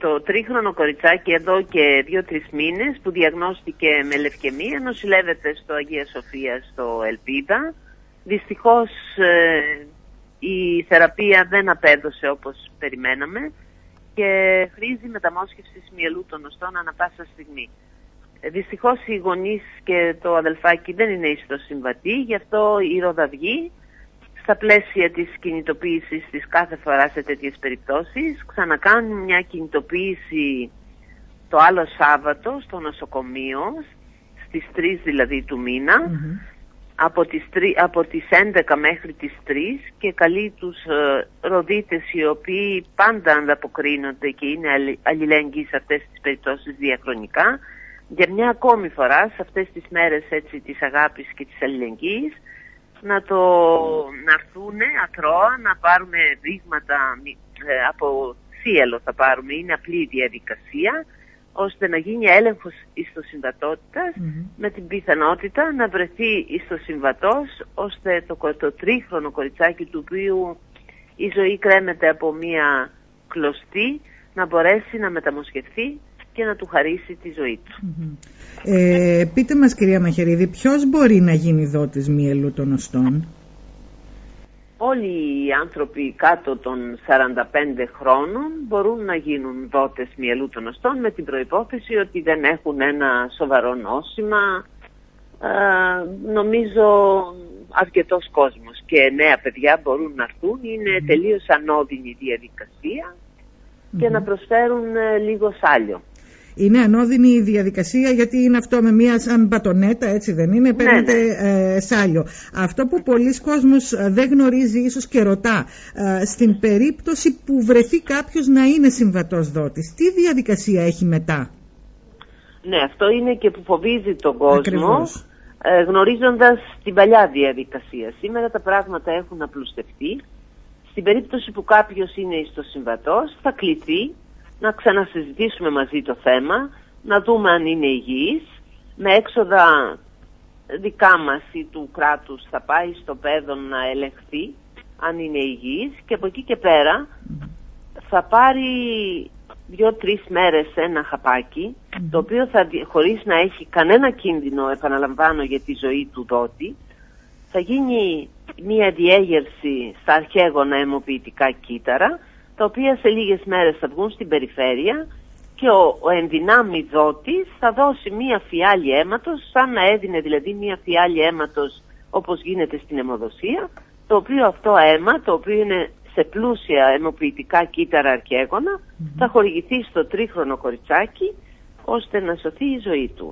το τρίχρονο κοριτσάκι εδώ και δύο-τρεις μήνες που διαγνώστηκε με λευκαιμία νοσηλεύεται στο Αγία Σοφία στο Ελπίδα. Δυστυχώς ε, η θεραπεία δεν απέδωσε όπως περιμέναμε και χρήζει μεταμόσχευσης μυελού των οστών ανα πάσα στιγμή. Ε, δυστυχώς οι γονείς και το αδελφάκι δεν είναι εις συμβατή, γι' αυτό η ροδαυγή στα πλαίσια της κινητοποίησης της κάθε φορά σε τέτοιες περιπτώσεις. Ξανακάνουν μια κινητοποίηση το άλλο Σάββατο στο νοσοκομείο στις 3 δηλαδή του μηνα από, τις, από τις 11 μέχρι τις 3 και καλεί τους ε, ροδίτες οι οποίοι πάντα ανταποκρίνονται και είναι αλληλέγγυοι σε αυτές τις περιπτώσεις διαχρονικά για μια ακόμη φορά σε αυτές τις μέρες έτσι της αγάπης και της αλληλεγγύης να, το, να έρθουν ακρόα, να πάρουμε δείγματα ε, από θύελο θα πάρουμε, είναι απλή διαδικασία, ώστε να γίνει έλεγχος ιστοσυμβατότητας με την πιθανότητα να βρεθεί ιστοσυμβατός ώστε το, το τρίχρονο κοριτσάκι του οποίου η ζωή κρέμεται από μία κλωστή να μπορέσει να μεταμοσχευθεί και να του χαρίσει τη ζωή του. Ε, πείτε μας κυρία Μαχαιρίδη, ποιος μπορεί να γίνει δότης μυελού των οστών; Όλοι οι άνθρωποι κάτω των 45 χρόνων μπορούν να γίνουν δότες μυελού των οστών με την προϋπόθεση ότι δεν έχουν ένα σοβαρό νόσημα. Ε, νομίζω αρκετός κόσμος και νέα παιδιά μπορούν να έρθουν. Είναι mm. τελείως ανώδυνη διαδικασία και να προσφέρουν ε, λίγο σάλιο. Είναι ανώδυνη η διαδικασία γιατί είναι αυτό με μία σαν μπατονέτα, έτσι δεν είναι, ναι, παίρνετε ναι. Ε, σάλιο. Αυτό που πολλοί κόσμος ε, δεν γνωρίζει ίσως και ρωτά, ε, στην περίπτωση που βρεθεί κάποιος να είναι συμβατός δότης, τι διαδικασία έχει μετά; Ναι, αυτό είναι και που φοβίζει τον κόσμο, ε, γνωρίζοντας την παλιά διαδικασία. Σήμερα τα πράγματα έχουν απλουστευτεί. Στην περίπτωση που κάποιος είναι ιστοσυμβατός θα κληθεί να ξανασυζητήσουμε μαζί το θέμα, να δούμε αν είναι υγιής, με έξοδα δικά μας ή του κράτους θα πάει στο παιδό να ελεγχθεί αν είναι υγιής. Και από εκεί και πέρα θα πάρει δύο-τρεις μέρες ένα χαπάκι το οποίο θα, χωρίς να έχει κανένα κίνδυνο επαναλαμβάνω για τη ζωή του δότη θα γίνει μια διέγερση στα αρχαίγωνα αιμοποιητικά κύτταρα τα οποία σε λίγες μέρες θα βγουν στην περιφέρεια και ο, ο ενδυνάμει δότης θα δώσει μία φιάλη αίματος, σαν να έδινε δηλαδή μία φιάλη αίματος όπως γίνεται στην αιμοδοσία, το οποίο αυτό αίμα, το οποίο είναι σε πλούσια αιμοποιητικά κύτταρα θα χορηγηθεί στο τρίχρονο κοριτσάκι ώστε να σωθεί η ζωή του.